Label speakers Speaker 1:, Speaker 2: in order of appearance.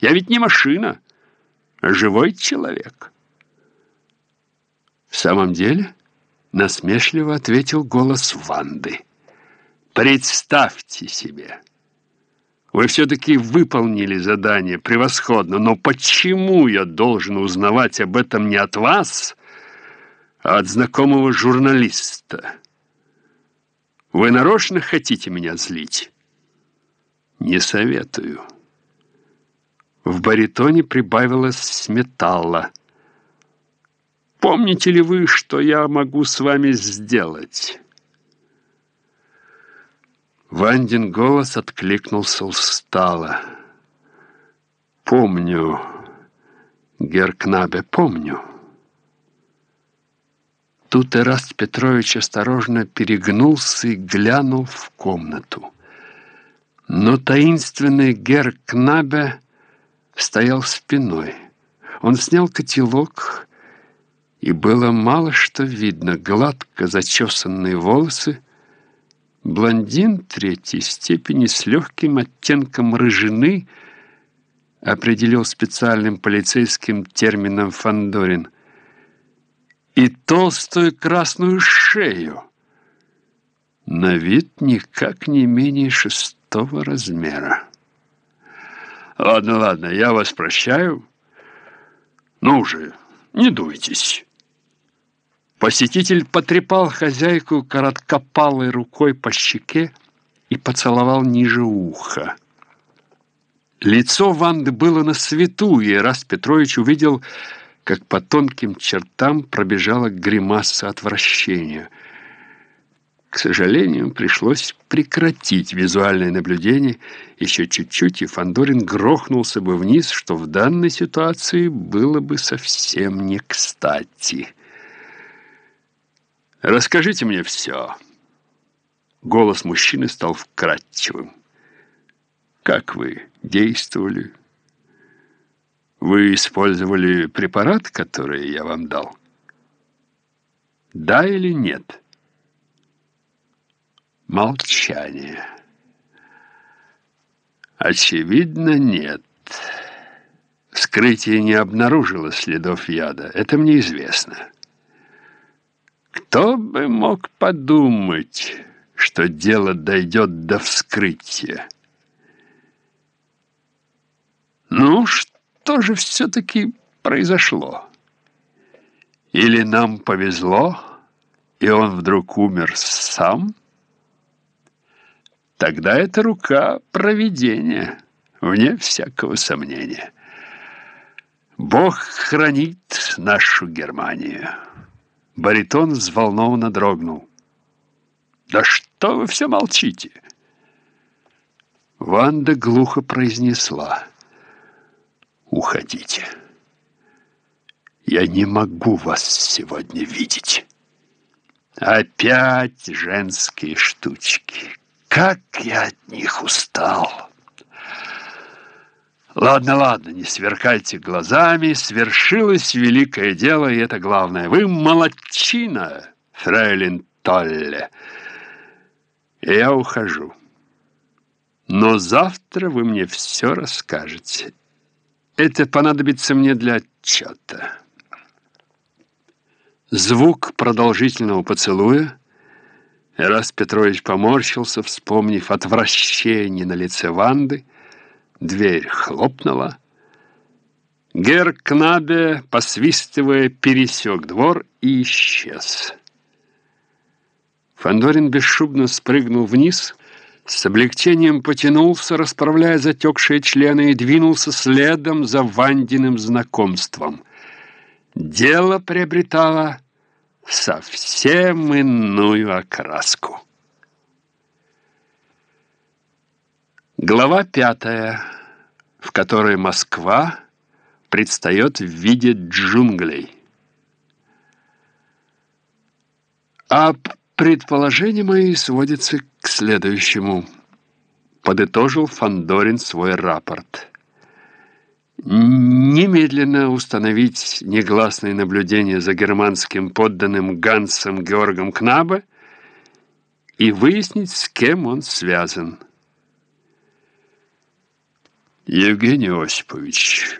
Speaker 1: Я ведь не машина, а живой человек.
Speaker 2: В самом деле, насмешливо ответил голос Ванды.
Speaker 1: Представьте себе, вы все-таки выполнили задание превосходно, но почему я должен узнавать об этом не от вас, а от знакомого журналиста? Вы нарочно хотите меня злить?
Speaker 2: Не советую. В баритоне прибавилось металла.
Speaker 1: Помните ли вы, что я могу с вами сделать?
Speaker 2: Вандин голос откликнулся устало. «Помню, Геркнабе, помню». Тут Эраст Петрович осторожно перегнулся и глянул в комнату. Но таинственный Геркнабе стоял спиной. Он снял котелок, и было мало что видно. Гладко зачесанные волосы, блондин третьей степени с легким оттенком рыжины определил специальным полицейским термином Фандорин и толстую красную шею, на вид никак не менее шестого размера.
Speaker 1: Ладно, ладно, я вас прощаю. Ну же, не дуйтесь.
Speaker 2: Посетитель потрепал хозяйку короткопалой рукой по щеке и поцеловал ниже уха. Лицо Ванды было на свету, и раз Петрович увидел, как по тонким чертам пробежала гримаса отвращения. К сожалению, пришлось прекратить визуальное наблюдение. Еще чуть-чуть, и Фандорин грохнулся бы вниз, что в данной ситуации было бы совсем не кстати.
Speaker 1: Расскажите мне все. Голос мужчины стал вкрадчивым. Как вы действовали? Вы использовали препарат, который я вам дал? Да или нет? Молчание. Очевидно, нет. Вскрытие не обнаружило следов яда. Это мне известно. Кто бы мог подумать, что дело дойдет до вскрытия? Ну, что же все-таки произошло? Или нам повезло, и он вдруг умер сам? Тогда это рука провидения, вне всякого сомнения. Бог хранит нашу Германию. Баритон взволнованно дрогнул. «Да что вы все молчите?»
Speaker 2: Ванда глухо произнесла.
Speaker 1: «Уходите. Я не могу вас сегодня видеть. Опять женские штучки. Как я от них устал!» Ладно, ладно, не сверкайте глазами, свершилось великое дело, и это главное. Вы молодчина, фрейлин Толле. Я ухожу. Но завтра вы мне все расскажете. Это понадобится мне для отчета. Звук продолжительного поцелуя. Раз Петрович поморщился, вспомнив отвращение на лице Ванды, Дверь хлопнула. Гер Кнабе, посвистывая, пересек двор и исчез. Фандорин бесшумно спрыгнул вниз, с облегчением потянулся, расправляя затекшие члены, и двинулся следом за Вандиным знакомством. Дело приобретало совсем иную окраску. Глава пятая, в которой Москва предстает в виде джунглей. А предположения мои сводятся к следующему. Подытожил Фандорин свой рапорт. Немедленно установить негласное наблюдение за германским подданным Гансом Георгом Кнабе и выяснить, с кем он связан. Евгений Осипович,